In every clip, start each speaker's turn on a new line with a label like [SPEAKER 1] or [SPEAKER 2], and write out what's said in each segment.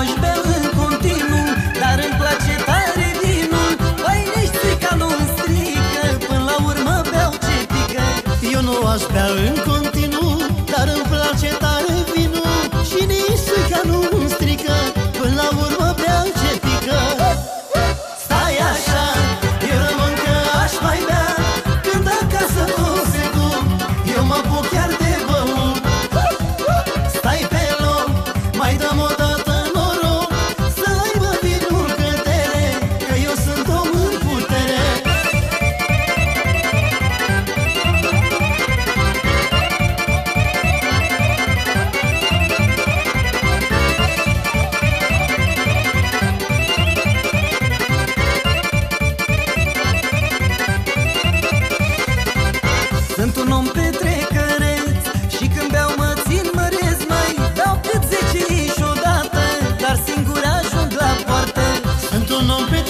[SPEAKER 1] aș bea în continuu Dar îmi place tare vinul. Păi nici strica nu strică Până la urmă beau ce pică. Eu nu aș bea în continuu.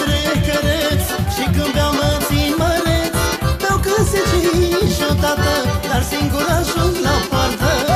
[SPEAKER 1] trecăreț Și când beau mă țin măreț Beau cât se și o tată Dar singur ajung la poartă.